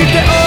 Shoot the